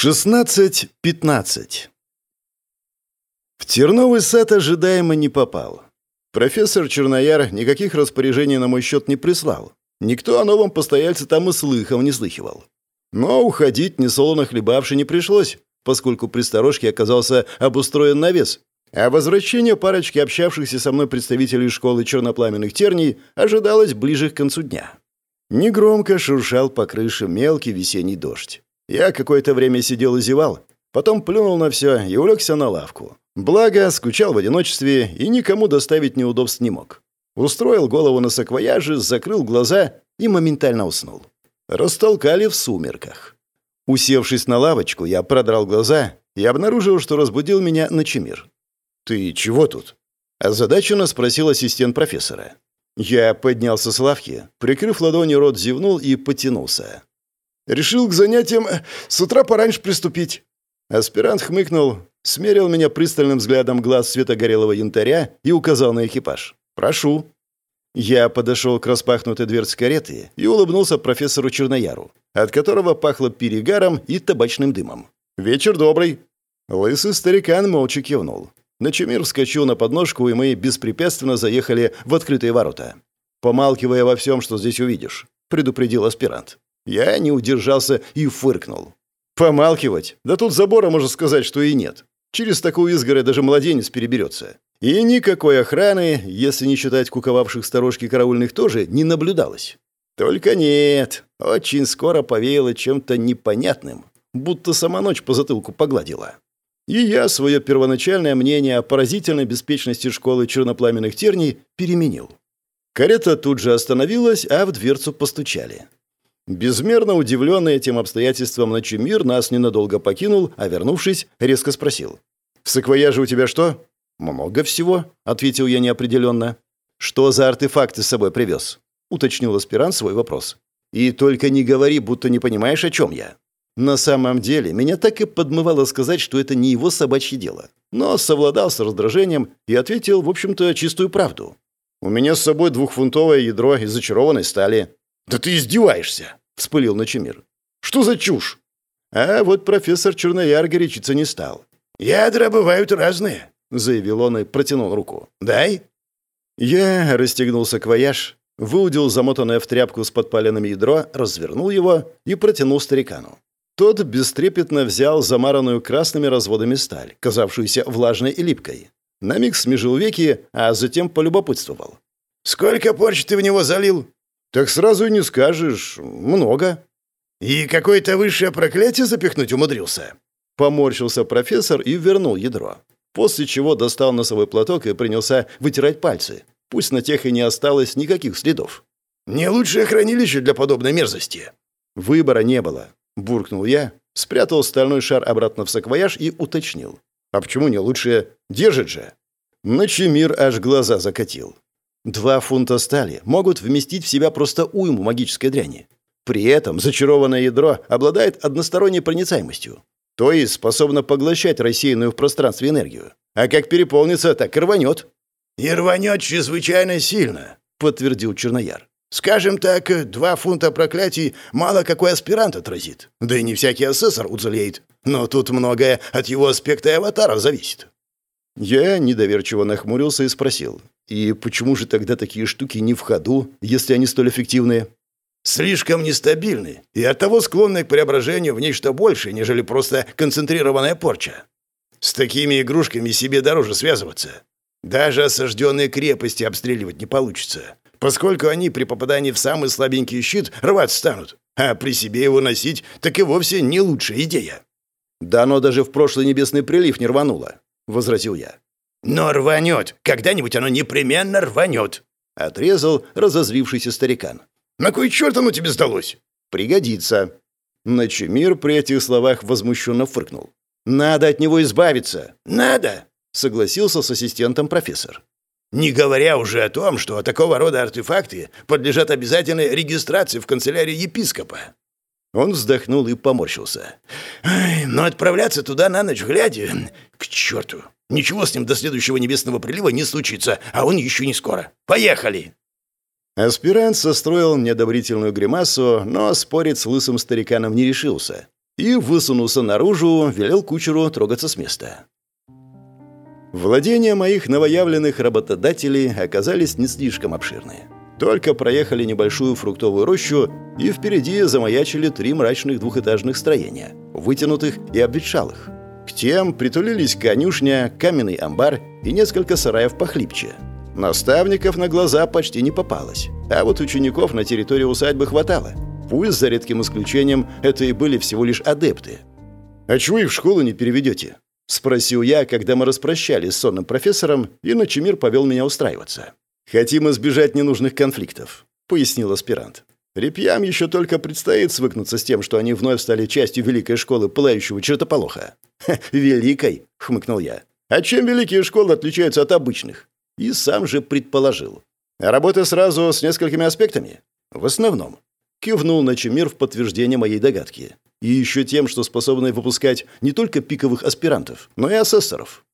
16.15 В Терновый сад ожидаемо не попал. Профессор Чернояр никаких распоряжений на мой счет не прислал. Никто о новом постояльце там и слыхом не слыхивал. Но уходить несолоно хлебавши не пришлось, поскольку при сторожке оказался обустроен навес, а возвращение парочки общавшихся со мной представителей школы чернопламенных терний ожидалось ближе к концу дня. Негромко шуршал по крыше мелкий весенний дождь. Я какое-то время сидел и зевал, потом плюнул на все и улегся на лавку. Благо, скучал в одиночестве и никому доставить неудобств не мог. Устроил голову на саквояже, закрыл глаза и моментально уснул. Растолкали в сумерках. Усевшись на лавочку, я продрал глаза и обнаружил, что разбудил меня Ночемир. «Ты чего тут?» Озадаченно спросил ассистент профессора. Я поднялся с лавки, прикрыв ладони рот, зевнул и потянулся. Решил к занятиям э, с утра пораньше приступить». Аспирант хмыкнул, смерил меня пристальным взглядом глаз цвета горелого янтаря и указал на экипаж. «Прошу». Я подошел к распахнутой дверце кареты и улыбнулся профессору Чернояру, от которого пахло перегаром и табачным дымом. «Вечер добрый». Лысый старикан молча кивнул. Начемир вскочил на подножку, и мы беспрепятственно заехали в открытые ворота. «Помалкивая во всем, что здесь увидишь», — предупредил аспирант. Я не удержался и фыркнул. Помалкивать? Да тут забора, можно сказать, что и нет. Через такую изгородь даже младенец переберется. И никакой охраны, если не считать куковавших сторожки караульных, тоже не наблюдалось. Только нет, очень скоро повеяло чем-то непонятным, будто сама ночь по затылку погладила. И я свое первоначальное мнение о поразительной беспечности школы чернопламенных терний переменил. Карета тут же остановилась, а в дверцу постучали. Безмерно удивленный этим обстоятельством Ночемир нас ненадолго покинул, а вернувшись, резко спросил. «В саквояже у тебя что?» «Много всего», — ответил я неопределенно. «Что за артефакты с собой привез?» — уточнил аспирант свой вопрос. «И только не говори, будто не понимаешь, о чем я». На самом деле, меня так и подмывало сказать, что это не его собачье дело. Но совладал с раздражением и ответил, в общем-то, чистую правду. «У меня с собой двухфунтовое ядро из зачарованной стали». «Да ты издеваешься!» — вспылил Ночемир. «Что за чушь?» А вот профессор Чернояр горячиться не стал. «Ядра бывают разные», — заявил он и протянул руку. «Дай». Я расстегнул саквояж, выудил замотанное в тряпку с подпаленным ядро, развернул его и протянул старикану. Тот бестрепетно взял замаранную красными разводами сталь, казавшуюся влажной и липкой. На миг смежил веки, а затем полюбопытствовал. «Сколько порч ты в него залил?» «Так сразу и не скажешь. Много». «И какое-то высшее проклятие запихнуть умудрился?» Поморщился профессор и вернул ядро. После чего достал носовой платок и принялся вытирать пальцы. Пусть на тех и не осталось никаких следов. «Не лучшее хранилище для подобной мерзости». Выбора не было. Буркнул я, спрятал стальной шар обратно в саквояж и уточнил. «А почему не лучшее? Держит же!» Ночемир аж глаза закатил. Два фунта стали могут вместить в себя просто уйму магической дряни. При этом зачарованное ядро обладает односторонней проницаемостью, то есть способно поглощать рассеянную в пространстве энергию. А как переполнится, так и рванет. «И рванет чрезвычайно сильно», — подтвердил Чернояр. «Скажем так, два фунта проклятий мало какой аспирант отразит. Да и не всякий асессор уцелеет. Но тут многое от его аспекта и аватара зависит». Я недоверчиво нахмурился и спросил. И почему же тогда такие штуки не в ходу, если они столь эффективные? Слишком нестабильны и оттого склонны к преображению в нечто большее, нежели просто концентрированная порча. С такими игрушками себе дороже связываться. Даже осажденные крепости обстреливать не получится, поскольку они при попадании в самый слабенький щит рвать станут, а при себе его носить так и вовсе не лучшая идея. «Да оно даже в прошлый небесный прилив не рвануло», — возразил я. «Но рванет! Когда-нибудь оно непременно рванет!» — отрезал разозлившийся старикан. «На кой черт оно тебе сдалось?» «Пригодится!» Начемир при этих словах возмущенно фыркнул. «Надо от него избавиться!» «Надо!» — согласился с ассистентом профессор. «Не говоря уже о том, что такого рода артефакты подлежат обязательной регистрации в канцелярии епископа». Он вздохнул и поморщился. «Но отправляться туда на ночь глядя... К черту! Ничего с ним до следующего небесного прилива не случится, а он еще не скоро. Поехали!» Аспирант состроил неодобрительную гримасу, но спорить с лысым стариканом не решился. и высунулся наружу, велел кучеру трогаться с места. Владения моих новоявленных работодателей оказались не слишком обширные. Только проехали небольшую фруктовую рощу, и впереди замаячили три мрачных двухэтажных строения, вытянутых и обветшалых. К тем притулились конюшня, каменный амбар и несколько сараев похлипче. Наставников на глаза почти не попалось, а вот учеников на территории усадьбы хватало. Пусть, за редким исключением, это и были всего лишь адепты. «А чего их в школу не переведете?» — спросил я, когда мы распрощались с сонным профессором, и Ночемир повел меня устраиваться. «Хотим избежать ненужных конфликтов», — пояснил аспирант. «Репьям еще только предстоит свыкнуться с тем, что они вновь стали частью великой школы пылающего чертополоха». «Ха, великой!» — хмыкнул я. «А чем великие школы отличаются от обычных?» И сам же предположил. «Работа сразу с несколькими аспектами?» «В основном». Кивнул Начемир в подтверждение моей догадки. И еще тем, что способны выпускать не только пиковых аспирантов, но и асессоров.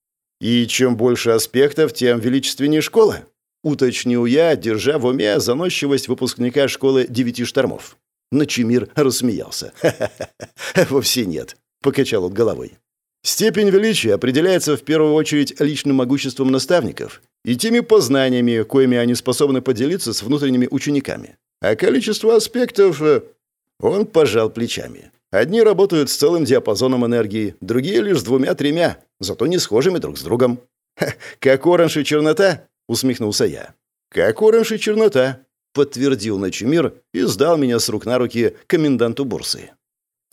И чем больше аспектов, тем величественнее школа. Уточнил я, держа в уме заносчивость выпускника школы девяти штормов. Начемир рассмеялся. «Ха-ха-ха, вовсе нет», — покачал он головой. «Степень величия определяется в первую очередь личным могуществом наставников и теми познаниями, коими они способны поделиться с внутренними учениками. А количество аспектов...» э, Он пожал плечами. Одни работают с целым диапазоном энергии, другие лишь с двумя-тремя, зато не схожими друг с другом. «Как оранж и чернота?» — усмехнулся я. «Как и чернота», — подтвердил Ночемир и сдал меня с рук на руки коменданту бурсы.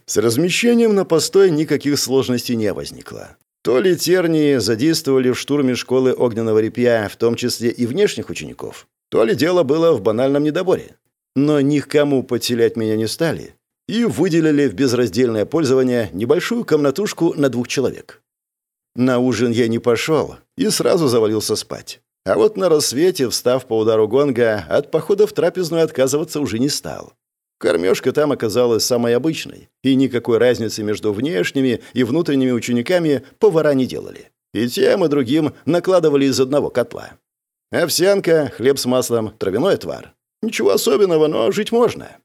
С размещением на постой никаких сложностей не возникло. То ли тернии задействовали в штурме школы огненного репья, в том числе и внешних учеников, то ли дело было в банальном недоборе. Но ни к кому потерять меня не стали и выделили в безраздельное пользование небольшую комнатушку на двух человек. На ужин я не пошел и сразу завалился спать. А вот на рассвете, встав по удару гонга, от похода в трапезную отказываться уже не стал. Кормежка там оказалась самой обычной, и никакой разницы между внешними и внутренними учениками повара не делали. И тем, и другим накладывали из одного котла. Овсянка, хлеб с маслом, травяной отвар. Ничего особенного, но жить можно.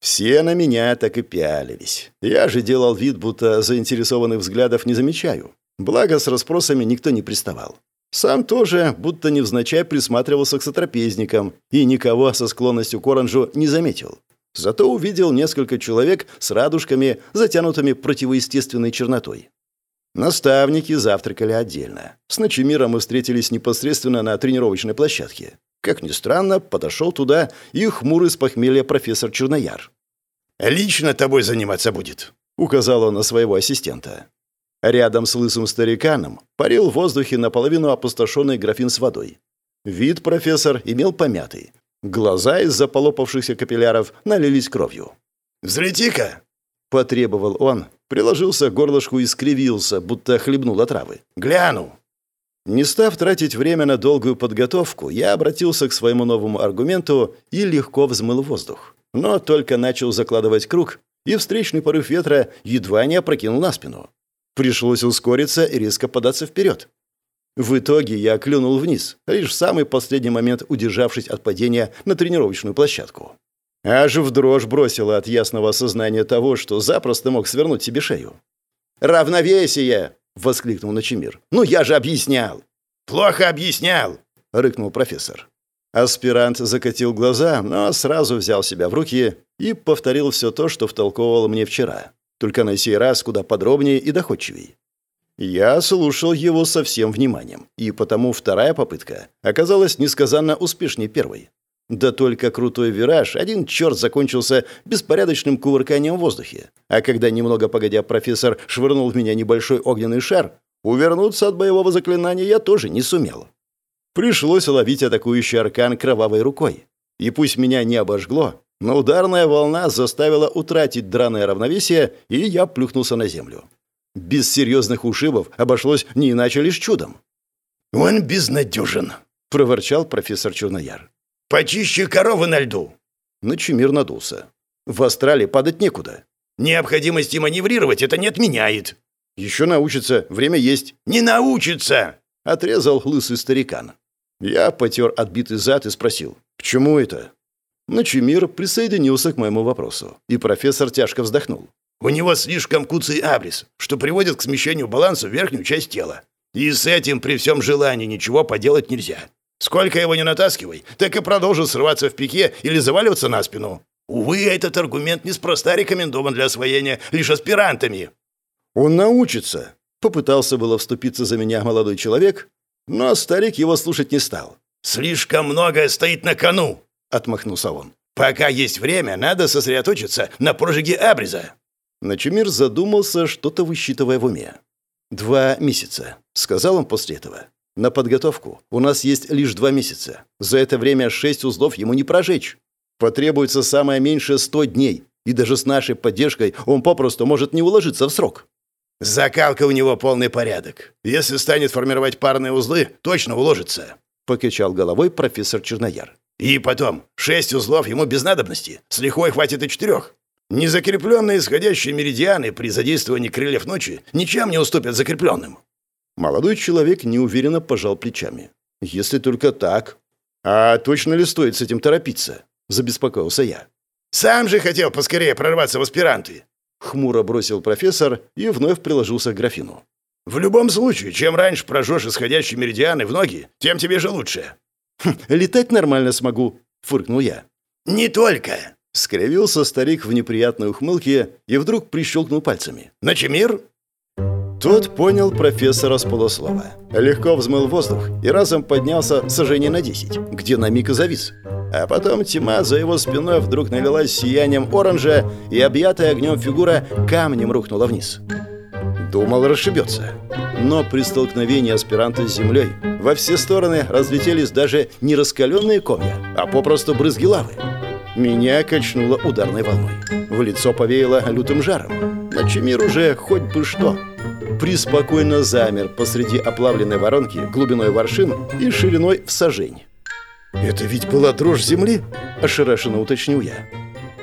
Все на меня так и пялились. Я же делал вид, будто заинтересованных взглядов не замечаю. Благо, с расспросами никто не приставал. Сам тоже, будто невзначай, присматривался к сотрапезникам и никого со склонностью к оранжу не заметил. Зато увидел несколько человек с радужками, затянутыми противоестественной чернотой. Наставники завтракали отдельно. С Ночемиром мы встретились непосредственно на тренировочной площадке. Как ни странно, подошел туда и хмурый с похмелья профессор Чернояр. «Лично тобой заниматься будет», — указал он на своего ассистента. Рядом с лысым стариканом парил в воздухе наполовину опустошенный графин с водой. Вид профессор имел помятый. Глаза из-за полопавшихся капилляров налились кровью. «Взлети-ка!» — потребовал он, приложился к горлышку и скривился, будто хлебнул отравы. «Гляну!» Не став тратить время на долгую подготовку, я обратился к своему новому аргументу и легко взмыл воздух. Но только начал закладывать круг, и встречный порыв ветра едва не опрокинул на спину. Пришлось ускориться и резко податься вперед. В итоге я клюнул вниз, лишь в самый последний момент удержавшись от падения на тренировочную площадку. Аж в дрожь бросило от ясного осознания того, что запросто мог свернуть себе шею. «Равновесие!» — воскликнул Ночемир. «Ну я же объяснял!» «Плохо объяснял!» — рыкнул профессор. Аспирант закатил глаза, но сразу взял себя в руки и повторил все то, что втолковывал мне вчера только на сей раз куда подробнее и доходчивее. Я слушал его со всем вниманием, и потому вторая попытка оказалась несказанно успешнее первой. Да только крутой вираж один черт закончился беспорядочным кувырканием в воздухе. А когда немного погодя профессор швырнул в меня небольшой огненный шар, увернуться от боевого заклинания я тоже не сумел. Пришлось ловить атакующий аркан кровавой рукой. И пусть меня не обожгло, но ударная волна заставила утратить драное равновесие, и я плюхнулся на землю. Без серьезных ушибов обошлось не иначе лишь чудом. «Он безнадежен», — проворчал профессор Чернояр. «Почище коровы на льду». Ночемир надулся. «В астрале падать некуда». «Необходимости маневрировать это не отменяет». «Еще научится, время есть». «Не научится!» — отрезал лысый старикан. Я потер отбитый зад и спросил, «Почему это?» Ночемир присоединился к моему вопросу, и профессор тяжко вздохнул. У него слишком куцый абрис, что приводит к смещению баланса в верхнюю часть тела. И с этим при всем желании ничего поделать нельзя. Сколько его не натаскивай, так и продолжит срываться в пике или заваливаться на спину. Увы, этот аргумент неспроста рекомендован для освоения лишь аспирантами. Он научится. Попытался было вступиться за меня молодой человек, но старик его слушать не стал. «Слишком многое стоит на кону», — отмахнулся он. «Пока есть время, надо сосредоточиться на прожиге абриза». Начемир задумался, что-то высчитывая в уме. «Два месяца», — сказал он после этого. «На подготовку у нас есть лишь два месяца. За это время шесть узлов ему не прожечь. Потребуется самое меньшее сто дней, и даже с нашей поддержкой он попросту может не уложиться в срок». «Закалка у него полный порядок. Если станет формировать парные узлы, точно уложится», — покачал головой профессор Чернояр. «И потом, шесть узлов ему без надобности. С лихвой хватит и четырех. Незакрепленные исходящие меридианы при задействовании крыльев ночи ничем не уступят закрепленным». Молодой человек неуверенно пожал плечами. «Если только так. А точно ли стоит с этим торопиться?» – забеспокоился я. «Сам же хотел поскорее прорваться в аспиранты!» Хмуро бросил профессор и вновь приложился к графину. «В любом случае, чем раньше прожжешь исходящие меридианы в ноги, тем тебе же лучше». Хм, «Летать нормально смогу», — фыркнул я. «Не только!» — скривился старик в неприятной ухмылке и вдруг прищелкнул пальцами. «Начемир?» Тот понял профессора с полуслова. Легко взмыл воздух и разом поднялся сожжение на десять, где на миг и завис. А потом тьма за его спиной вдруг налилась сиянием оранжа, и объятая огнем фигура камнем рухнула вниз. Думал, расшибется. Но при столкновении аспиранта с землей во все стороны разлетелись даже не раскаленные комья, а попросту брызги лавы. Меня качнуло ударной волной. В лицо повеяло лютым жаром. Начемир уже хоть бы что. Приспокойно замер посреди оплавленной воронки глубиной воршин и шириной в сажень. «Это ведь была дрожь земли?» – ошарашенно уточнил я.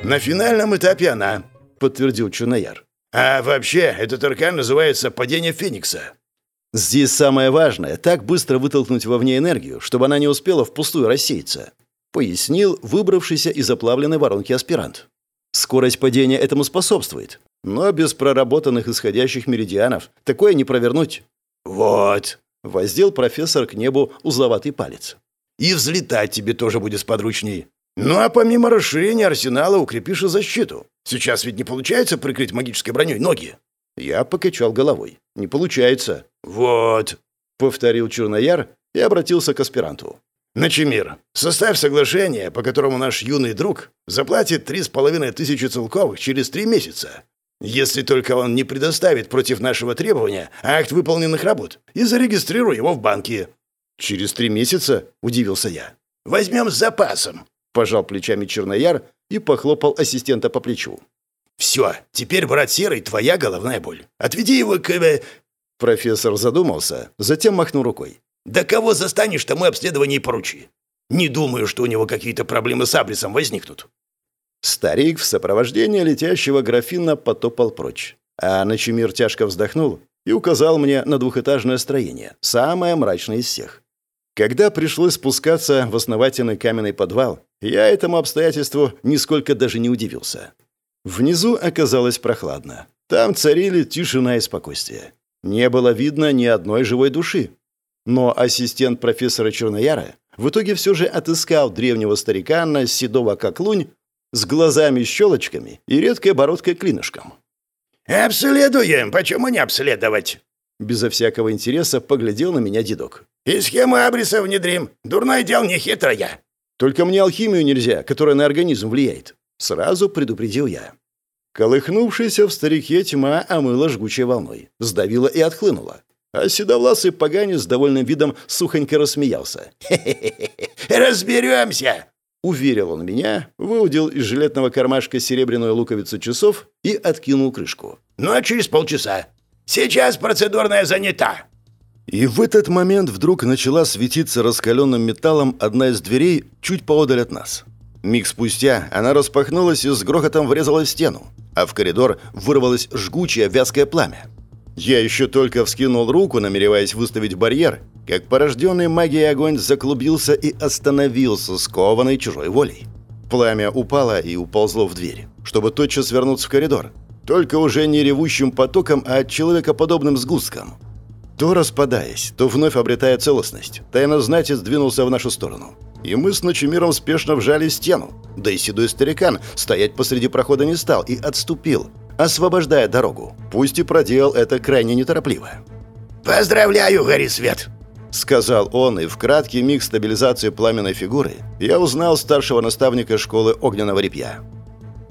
«На финальном этапе она», – подтвердил Чунояр. «А вообще, этот аркан называется «падение Феникса». Здесь самое важное – так быстро вытолкнуть вовне энергию, чтобы она не успела впустую рассеяться», – пояснил выбравшийся из оплавленной воронки аспирант. «Скорость падения этому способствует, но без проработанных исходящих меридианов такое не провернуть». «Вот», – воздел профессор к небу узловатый палец. И взлетать тебе тоже будет сподручней. Ну а помимо расширения арсенала укрепишь и защиту. Сейчас ведь не получается прикрыть магической броней ноги. Я покачал головой. Не получается. Вот, повторил Чернояр и обратился к аспиранту. Начемир, составь соглашение, по которому наш юный друг заплатит три с половиной тысячи целковых через три месяца. Если только он не предоставит против нашего требования акт выполненных работ и зарегистрируй его в банке. «Через три месяца?» – удивился я. «Возьмем с запасом», – пожал плечами Чернояр и похлопал ассистента по плечу. «Все, теперь, брат Серый, твоя головная боль. Отведи его к...» э, Профессор задумался, затем махнул рукой. «Да кого застанешь, тому обследование и поручи. Не думаю, что у него какие-то проблемы с абрисом возникнут». Старик в сопровождении летящего графина потопал прочь. А Начемир тяжко вздохнул и указал мне на двухэтажное строение, самое мрачное из всех. Когда пришлось спускаться в основательный каменный подвал, я этому обстоятельству нисколько даже не удивился. Внизу оказалось прохладно. Там царили тишина и спокойствие. Не было видно ни одной живой души. Но ассистент профессора Чернояра в итоге все же отыскал древнего старикана, седого как лунь, с глазами-щелочками и редкой бородкой-клинышком. «Обследуем! Почему не обследовать?» Безо всякого интереса поглядел на меня дедок. «И схему абриса внедрим. Дурное дело не хитрое». «Только мне алхимию нельзя, которая на организм влияет». Сразу предупредил я. Колыхнувшаяся в старике тьма омыла жгучей волной. Сдавила и отхлынула. А седовласый поганец с довольным видом сухонько рассмеялся. «Хе-хе-хе! Разберемся!» Уверил он меня, выудил из жилетного кармашка серебряную луковицу часов и откинул крышку. «Ну а через полчаса. Сейчас процедурная занята». И в этот момент вдруг начала светиться раскаленным металлом одна из дверей чуть поодаль от нас. Миг спустя она распахнулась и с грохотом врезалась в стену, а в коридор вырвалось жгучее вязкое пламя. Я еще только вскинул руку, намереваясь выставить барьер, как порожденный магией огонь заклубился и остановился, скованный чужой волей. Пламя упало и уползло в дверь, чтобы тотчас вернуться в коридор. только уже не ревущим потоком, а человекоподобным сгустком. То распадаясь, то вновь обретая целостность, тайнознатец двинулся в нашу сторону. И мы с Ночемиром спешно вжали стену. Да и седой старикан стоять посреди прохода не стал и отступил, освобождая дорогу. Пусть и проделал это крайне неторопливо. «Поздравляю, Гори Свет!» Сказал он, и в краткий миг стабилизации пламенной фигуры я узнал старшего наставника школы огненного репья.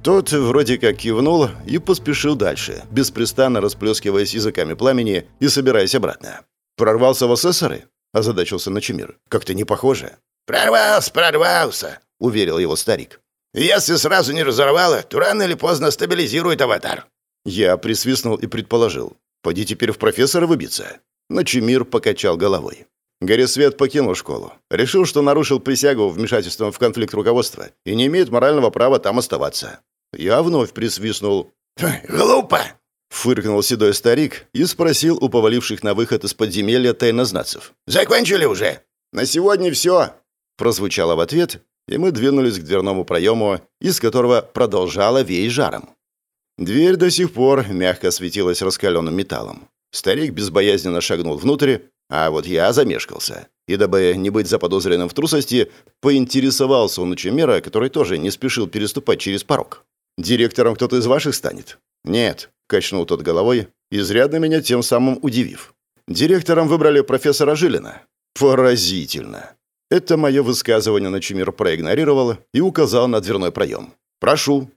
Тот вроде как кивнул и поспешил дальше, беспрестанно расплескиваясь языками пламени и собираясь обратно. «Прорвался в асессоры?» – озадачился Ночемир. «Как-то не похоже». «Прорвался, прорвался!» – уверил его старик. «Если сразу не разорвало, то рано или поздно стабилизирует аватар». Я присвистнул и предположил. «Поди теперь в профессора выбиться». Ночемир покачал головой. Горисвет покинул школу. Решил, что нарушил присягу вмешательством в конфликт руководства и не имеет морального права там оставаться. Я вновь присвистнул. «Глупо!» — фыркнул седой старик и спросил у поваливших на выход из подземелья тайнознацев. «Закончили уже?» «На сегодня все!» — прозвучало в ответ, и мы двинулись к дверному проему, из которого продолжало веять жаром. Дверь до сих пор мягко светилась раскаленным металлом. Старик безбоязненно шагнул внутрь, а вот я замешкался. И дабы не быть заподозренным в трусости, поинтересовался у ночемера, который тоже не спешил переступать через порог. «Директором кто-то из ваших станет?» «Нет», — качнул тот головой, изрядно меня тем самым удивив. «Директором выбрали профессора Жилина». «Поразительно». Это мое высказывание Ночемир проигнорировал и указал на дверной проем. «Прошу».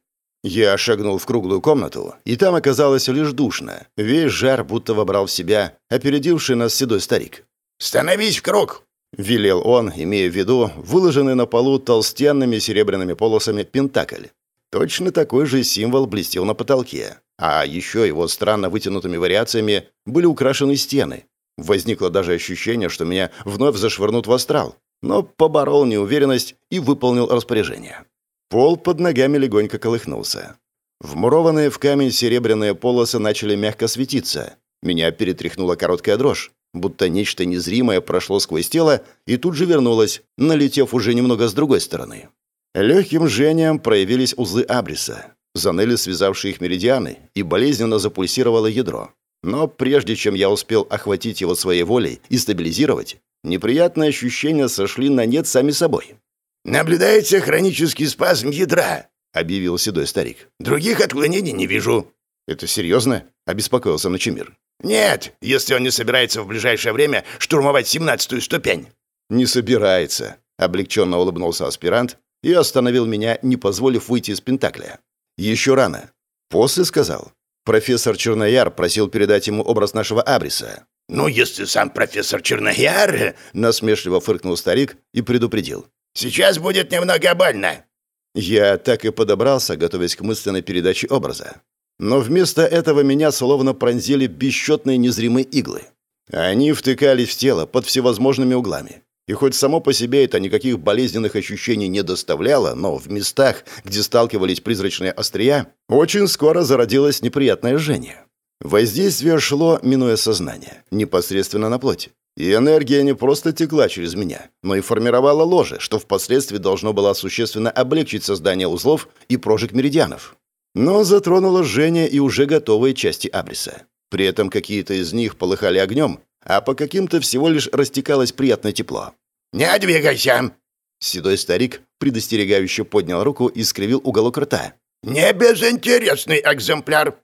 Я шагнул в круглую комнату, и там оказалось лишь душно. Весь жар будто вобрал в себя опередивший нас седой старик. «Становись в круг!» — велел он, имея в виду выложенный на полу толстенными серебряными полосами пентакль. Точно такой же символ блестел на потолке. А еще его странно вытянутыми вариациями были украшены стены. Возникло даже ощущение, что меня вновь зашвырнут в астрал. Но поборол неуверенность и выполнил распоряжение. Пол под ногами легонько колыхнулся. Вмурованные в камень серебряные полосы начали мягко светиться. Меня перетряхнула короткая дрожь, будто нечто незримое прошло сквозь тело и тут же вернулось, налетев уже немного с другой стороны. Легким жжением проявились узлы абриса. Заныли связавшие их меридианы, и болезненно запульсировало ядро. Но прежде чем я успел охватить его своей волей и стабилизировать, неприятные ощущения сошли на нет сами собой. «Наблюдается хронический спазм ядра», — объявил седой старик. «Других отклонений не вижу». «Это серьезно?» — обеспокоился Ночемир. «Нет, если он не собирается в ближайшее время штурмовать семнадцатую ступень». «Не собирается», — облегченно улыбнулся аспирант и остановил меня, не позволив выйти из Пентакля. «Еще рано». После сказал. Профессор Чернояр просил передать ему образ нашего Абриса. «Ну, если сам профессор Чернояр...» — насмешливо фыркнул старик и предупредил. Сейчас будет немного больно». Я так и подобрался, готовясь к мысленной передаче образа. Но вместо этого меня словно пронзили бесчетные незримые иглы. Они втыкались в тело под всевозможными углами. И хоть само по себе это никаких болезненных ощущений не доставляло, но в местах, где сталкивались призрачные острия, очень скоро зародилось неприятное жжение. Воздействие шло, минуя сознание, непосредственно на плоть. И энергия не просто текла через меня, но и формировала ложе, что впоследствии должно было существенно облегчить создание узлов и прожиг меридианов. Но затронуло жжение и уже готовые части абриса. При этом какие-то из них полыхали огнем, а по каким-то всего лишь растекалось приятное тепло. «Не двигайся!» Седой старик предостерегающе поднял руку и скривил уголок рта. «Не безинтересный экземпляр!»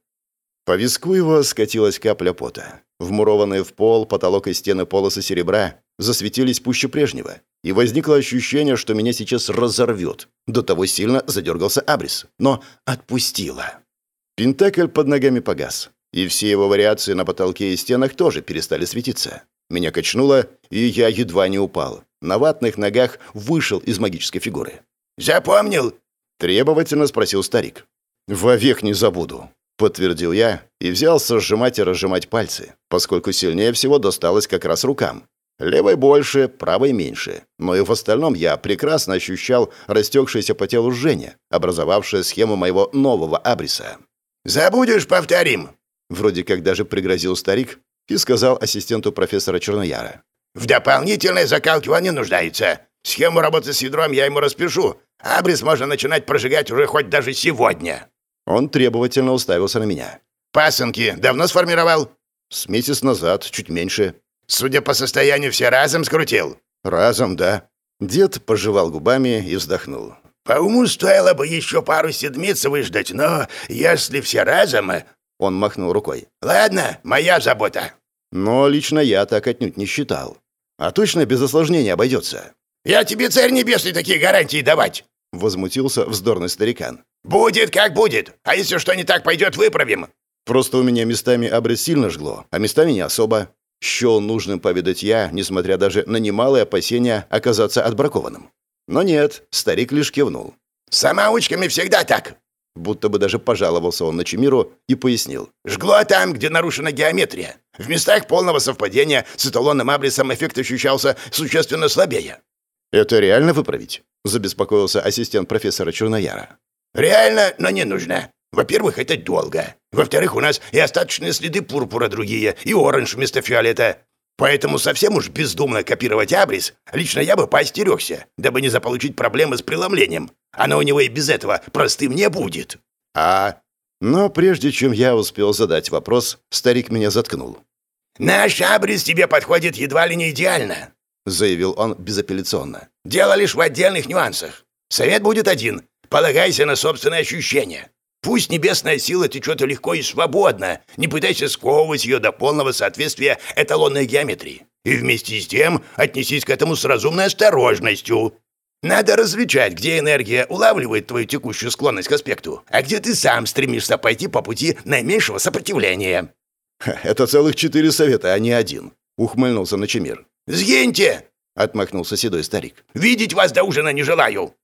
По виску его скатилась капля пота. Вмурованные в пол, потолок и стены полосы серебра засветились пуще прежнего, и возникло ощущение, что меня сейчас разорвет. До того сильно задергался абрис, но отпустило. Пентакль под ногами погас, и все его вариации на потолке и стенах тоже перестали светиться. Меня качнуло, и я едва не упал. На ватных ногах вышел из магической фигуры. «Запомнил?» – требовательно спросил старик. «Вовек не забуду», Подтвердил я и взялся сжимать и разжимать пальцы, поскольку сильнее всего досталось как раз рукам. Левой больше, правой меньше. Но и в остальном я прекрасно ощущал растекшееся по телу жжение, образовавшее схему моего нового абриса. «Забудешь, повторим!» Вроде как даже пригрозил старик и сказал ассистенту профессора Чернояра. «В дополнительной закалке он не нуждается. Схему работы с ядром я ему распишу. Абрис можно начинать прожигать уже хоть даже сегодня». Он требовательно уставился на меня. «Пасынки давно сформировал?» «С месяц назад, чуть меньше». «Судя по состоянию, все разом скрутил?» «Разом, да». Дед пожевал губами и вздохнул. «По уму стоило бы еще пару седмиц выждать, но если все разом...» Он махнул рукой. «Ладно, моя забота». Но лично я так отнюдь не считал. А точно без осложнения обойдется. «Я тебе, царь небесный, такие гарантии давать!» Возмутился вздорный старикан. «Будет как будет, а если что не так пойдет, выправим». Просто у меня местами абрис сильно жгло, а местами не особо. Счел нужным поведать я, несмотря даже на немалые опасения оказаться отбракованным. Но нет, старик лишь кивнул. «Самоучками всегда так!» Будто бы даже пожаловался он на Чемиру и пояснил. «Жгло там, где нарушена геометрия. В местах полного совпадения с эталонным абрисом эффект ощущался существенно слабее». «Это реально выправить?» – забеспокоился ассистент профессора Чернояра. «Реально, но не нужно. Во-первых, это долго. Во-вторых, у нас и остаточные следы пурпура другие, и оранж вместо фиолета. Поэтому совсем уж бездумно копировать абрис лично я бы поостерегся, дабы не заполучить проблемы с преломлением. Оно у него и без этого простым не будет. А... Но прежде чем я успел задать вопрос, старик меня заткнул. «Наш абрис тебе подходит едва ли не идеально», — заявил он безапелляционно. «Дело лишь в отдельных нюансах. Совет будет один. Полагайся на собственные ощущения. Пусть небесная сила течет легко и свободно, не пытайся сковывать ее до полного соответствия эталонной геометрии. И вместе с тем отнесись к этому с разумной осторожностью. Надо различать, где энергия улавливает твою текущую склонность к аспекту, а где ты сам стремишься пойти по пути наименьшего сопротивления. «Это целых четыре совета, а не один», — ухмыльнулся Ночемир. «Сгиньте!» — отмахнулся седой старик. «Видеть вас до ужина не желаю!»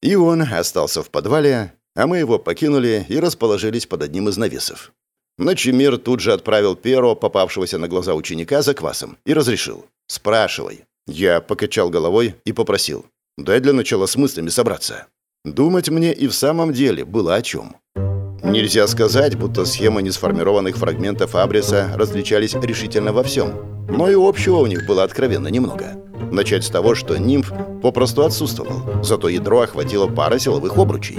И он остался в подвале, а мы его покинули и расположились под одним из навесов. Ночемир тут же отправил первого попавшегося на глаза ученика за квасом и разрешил. «Спрашивай». Я покачал головой и попросил. «Дай для начала с мыслями собраться». Думать мне и в самом деле было о чем. Нельзя сказать, будто схемы несформированных фрагментов абриса различались решительно во всем. Но и общего у них было откровенно немного. Начать с того, что нимф попросту отсутствовал, зато ядро охватило пара силовых обручей.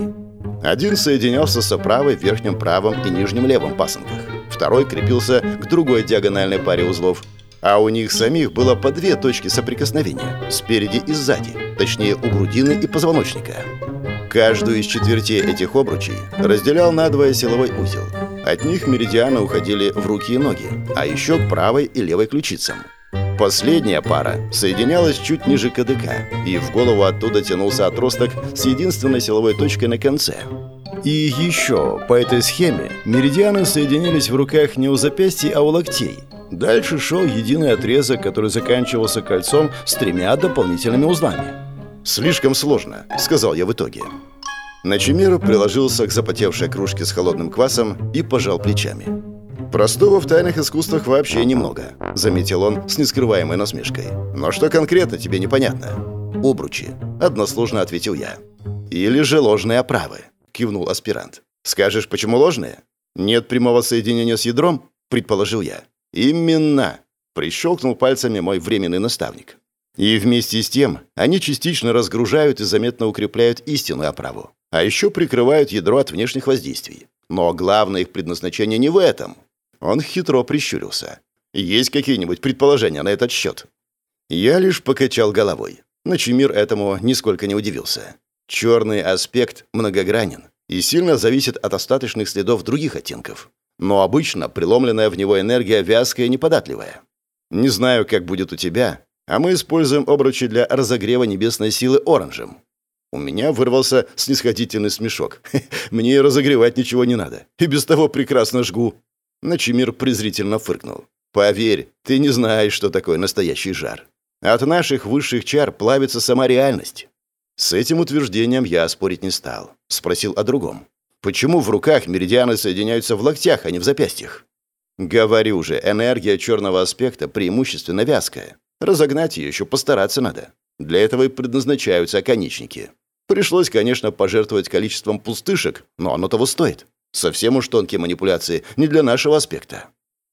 Один соединялся с правой в верхнем правом и нижнем левом пасынках. Второй крепился к другой диагональной паре узлов. А у них самих было по две точки соприкосновения – спереди и сзади, точнее у грудины и позвоночника. Каждую из четвертей этих обручей разделял надвое силовой узел. От них меридианы уходили в руки и ноги, а еще к правой и левой ключицам. Последняя пара соединялась чуть ниже КДК, и в голову оттуда тянулся отросток с единственной силовой точкой на конце. И еще, по этой схеме, меридианы соединились в руках не у запястья, а у локтей. Дальше шел единый отрезок, который заканчивался кольцом с тремя дополнительными узлами. «Слишком сложно», — сказал я в итоге. Начемир приложился к запотевшей кружке с холодным квасом и пожал плечами. «Простого в тайных искусствах вообще немного», — заметил он с нескрываемой насмешкой. «Но что конкретно тебе непонятно?» «Обручи», — односложно ответил я. «Или же ложные оправы», — кивнул аспирант. «Скажешь, почему ложные?» «Нет прямого соединения с ядром?» — предположил я. «Именно!» — прищелкнул пальцами мой временный наставник. И вместе с тем они частично разгружают и заметно укрепляют истинную оправу, а еще прикрывают ядро от внешних воздействий. Но главное их предназначение не в этом. Он хитро прищурился. «Есть какие-нибудь предположения на этот счет?» Я лишь покачал головой. Начемир этому нисколько не удивился. Черный аспект многогранен и сильно зависит от остаточных следов других оттенков. Но обычно преломленная в него энергия вязкая и неподатливая. Не знаю, как будет у тебя, а мы используем обручи для разогрева небесной силы оранжем. У меня вырвался снисходительный смешок. Мне разогревать ничего не надо. И без того прекрасно жгу. Начимир презрительно фыркнул. «Поверь, ты не знаешь, что такое настоящий жар. От наших высших чар плавится сама реальность». С этим утверждением я спорить не стал. Спросил о другом. «Почему в руках меридианы соединяются в локтях, а не в запястьях?» «Говорю же, энергия черного аспекта преимущественно вязкая. Разогнать ее еще постараться надо. Для этого и предназначаются оконечники. Пришлось, конечно, пожертвовать количеством пустышек, но оно того стоит. Совсем уж тонкие манипуляции, не для нашего аспекта.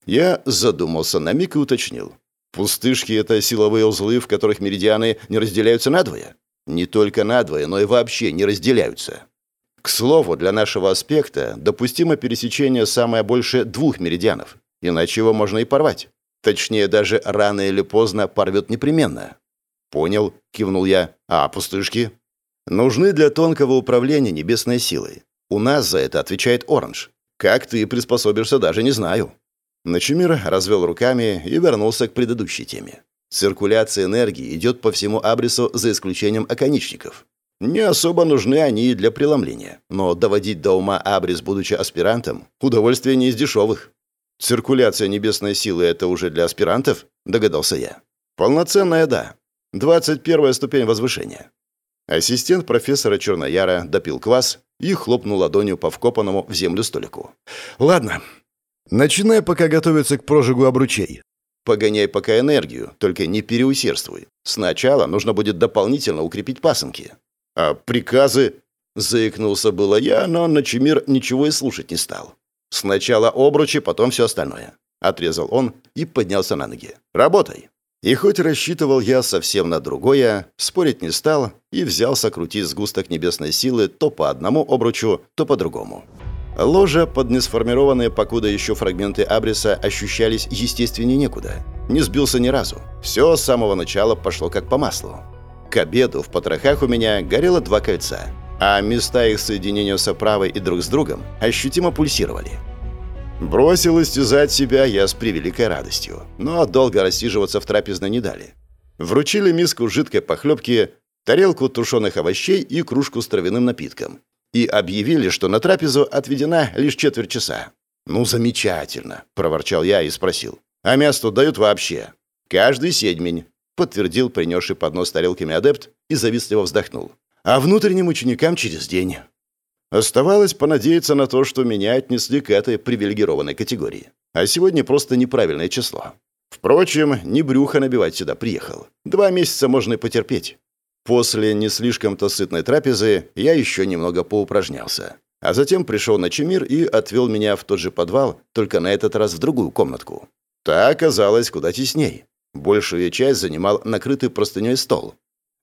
Я задумался на миг и уточнил. Пустышки — это силовые узлы, в которых меридианы не разделяются надвое? Не только надвое, но и вообще не разделяются. К слову, для нашего аспекта допустимо пересечение самое больше двух меридианов, иначе его можно и порвать. Точнее, даже рано или поздно порвет непременно. «Понял», — кивнул я. «А пустышки?» «Нужны для тонкого управления небесной силой. У нас за это отвечает Оранж. Как ты приспособишься, даже не знаю». Начимир развел руками и вернулся к предыдущей теме. Циркуляция энергии идет по всему абрису за исключением оконечников. Не особо нужны они для преломления, но доводить до ума абрис, будучи аспирантом, удовольствие не из дешевых. «Циркуляция небесной силы — это уже для аспирантов?» — догадался я. «Полноценная, да. Двадцать первая ступень возвышения». Ассистент профессора Чернояра допил квас и хлопнул ладонью по вкопанному в землю столику. «Ладно. Начинай пока готовиться к прожигу обручей. Погоняй пока энергию, только не переусердствуй. Сначала нужно будет дополнительно укрепить пасынки. А приказы...» Заикнулся было я, но Начемир ничего и слушать не стал. «Сначала обручи, потом все остальное», — отрезал он и поднялся на ноги. «Работай». И хоть рассчитывал я совсем на другое, спорить не стал и взялся крутить сгусток небесной силы то по одному обручу, то по другому. Ложа под несформированные покуда еще фрагменты абриса ощущались естественнее некуда. Не сбился ни разу. Все с самого начала пошло как по маслу. К обеду в потрохах у меня горело два кольца — а места их соединения с оправой и друг с другом ощутимо пульсировали. Бросил истязать себя я с превеликой радостью, но долго рассиживаться в трапезной не дали. Вручили миску жидкой похлебки, тарелку тушеных овощей и кружку с травяным напитком. И объявили, что на трапезу отведена лишь четверть часа. «Ну, замечательно», — проворчал я и спросил. «А мясо дают вообще?» «Каждый седьмень», — подтвердил принесший поднос тарелками адепт и завистливо вздохнул а внутренним ученикам через день. Оставалось понадеяться на то, что меня отнесли к этой привилегированной категории. А сегодня просто неправильное число. Впрочем, не брюхо набивать сюда приехал. Два месяца можно и потерпеть. После не слишком-то сытной трапезы я еще немного поупражнялся. А затем пришел на Чемир и отвел меня в тот же подвал, только на этот раз в другую комнатку. Та оказалась куда тесней. Большую часть занимал накрытый простыней стол,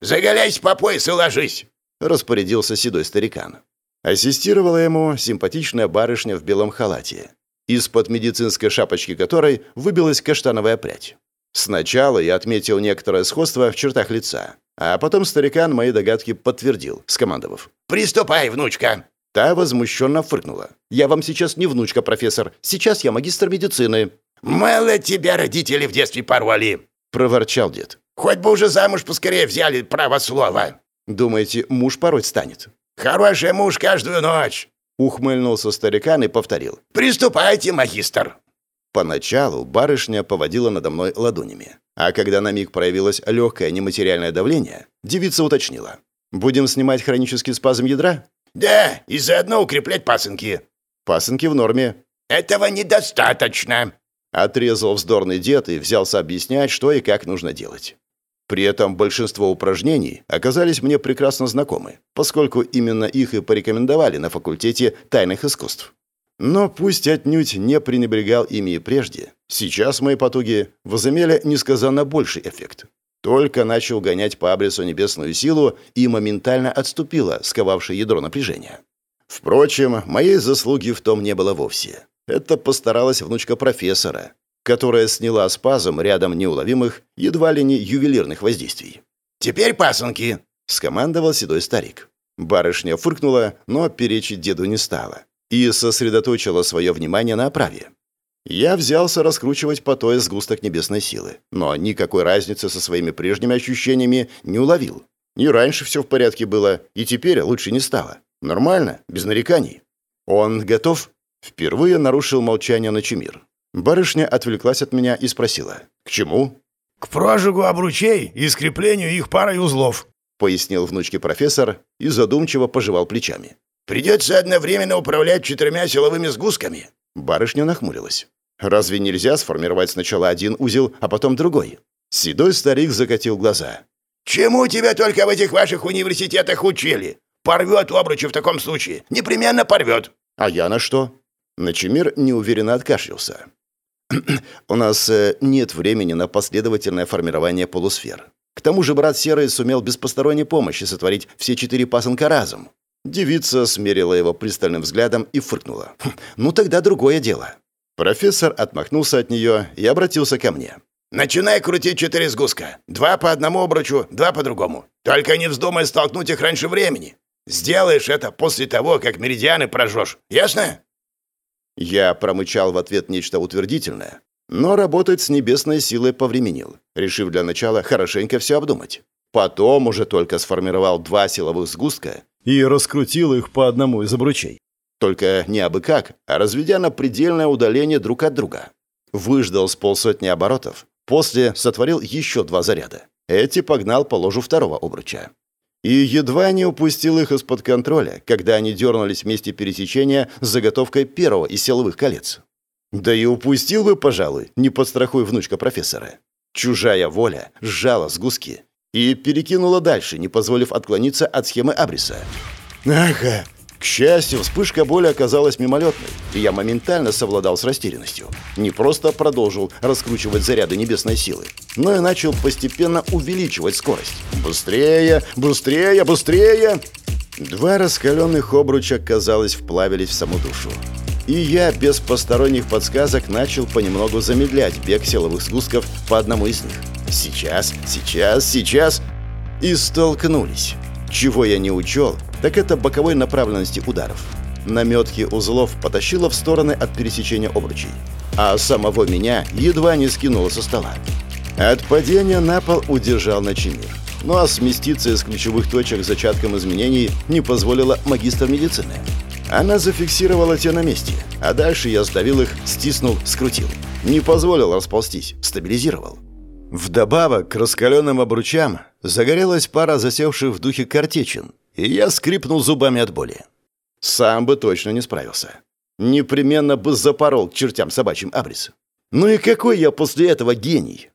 «Заголяйся по пояс и ложись!» — распорядился седой старикан. Ассистировала ему симпатичная барышня в белом халате, из-под медицинской шапочки которой выбилась каштановая прядь. Сначала я отметил некоторое сходство в чертах лица, а потом старикан мои догадки подтвердил, скомандовав. «Приступай, внучка!» Та возмущенно фыркнула. «Я вам сейчас не внучка, профессор. Сейчас я магистр медицины». «Мало тебя родители в детстве порвали!» — проворчал дед. Хоть бы уже замуж поскорее взяли, право слова. Думаете, муж пороть станет? Хороший муж каждую ночь. Ухмыльнулся старикан и повторил. «Приступайте, магистр!» Поначалу барышня поводила надо мной ладонями. А когда на миг проявилось легкое нематериальное давление, девица уточнила. «Будем снимать хронический спазм ядра?» «Да, и заодно укреплять пасынки». «Пасынки в норме». «Этого недостаточно», — отрезал вздорный дед и взялся объяснять, что и как нужно делать. При этом большинство упражнений оказались мне прекрасно знакомы, поскольку именно их и порекомендовали на факультете тайных искусств. Но пусть отнюдь не пренебрегал ими и прежде, сейчас мои потуги возымели несказанно больший эффект. Только начал гонять по абрису небесную силу и моментально отступила, сковавшее ядро напряжения. Впрочем, моей заслуги в том не было вовсе. Это постаралась внучка профессора, которая сняла спазм рядом неуловимых, едва ли не ювелирных воздействий. «Теперь пасынки!» — скомандовал седой старик. Барышня фыркнула, но перечить деду не стала и сосредоточила свое внимание на оправе. Я взялся раскручивать по той сгусток небесной силы, но никакой разницы со своими прежними ощущениями не уловил. И раньше все в порядке было, и теперь лучше не стало. Нормально, без нареканий. Он готов? Впервые нарушил молчание Ночемир. Барышня отвлеклась от меня и спросила. «К чему?» «К прожигу обручей и скреплению их парой узлов», пояснил внучке профессор и задумчиво пожевал плечами. «Придется одновременно управлять четырьмя силовыми сгустками». Барышня нахмурилась. «Разве нельзя сформировать сначала один узел, а потом другой?» Седой старик закатил глаза. «Чему тебя только в этих ваших университетах учили? Порвет обручи в таком случае. Непременно порвет». «А я на что?» Начемир неуверенно откашлялся. У нас э, нет времени на последовательное формирование полусфер. К тому же брат Серый сумел без посторонней помощи сотворить все четыре пасынка разом. Девица смерила его пристальным взглядом и фыркнула. «Хм, «Ну тогда другое дело». Профессор отмахнулся от нее и обратился ко мне. «Начинай крутить четыре сгустка. Два по одному обручу, два по другому. Только не вздумай столкнуть их раньше времени. Сделаешь это после того, как меридианы прожжешь. Ясно?» Я промычал в ответ нечто утвердительное, но работать с небесной силой повременил, решив для начала хорошенько все обдумать. Потом уже только сформировал два силовых сгустка и раскрутил их по одному из обручей. Только не абы как, а разведя на предельное удаление друг от друга. Выждал с полсотни оборотов, после сотворил еще два заряда. Эти погнал по ложу второго обруча. И едва не упустил их из-под контроля, когда они дернулись вместе пересечения с заготовкой первого из силовых колец. Да и упустил бы, пожалуй, не подстрахуй внучка профессора. Чужая воля сжала сгустки и перекинула дальше, не позволив отклониться от схемы Абриса. Ага. К счастью, вспышка боли оказалась мимолетной, и я моментально совладал с растерянностью. Не просто продолжил раскручивать заряды небесной силы, но и начал постепенно увеличивать скорость. Быстрее, быстрее, быстрее! Два раскаленных обруча, казалось, вплавились в саму душу. И я без посторонних подсказок начал понемногу замедлять бег силовых спусков по одному из них. Сейчас, сейчас, сейчас. И столкнулись. Чего я не учел, так это боковой направленности ударов. Наметки узлов потащило в стороны от пересечения обручей. А самого меня едва не скинуло со стола. От падения на пол удержал Начимир. Ну а сместиться из ключевых точек зачатком изменений не позволила магистр медицины. Она зафиксировала те на месте, а дальше я сдавил их, стиснул, скрутил. Не позволил расползтись, стабилизировал. Вдобавок к раскаленным обручам загорелась пара засевших в духе картечин, и я скрипнул зубами от боли. Сам бы точно не справился. Непременно бы запорол к чертям собачьим абрис. Ну и какой я после этого гений?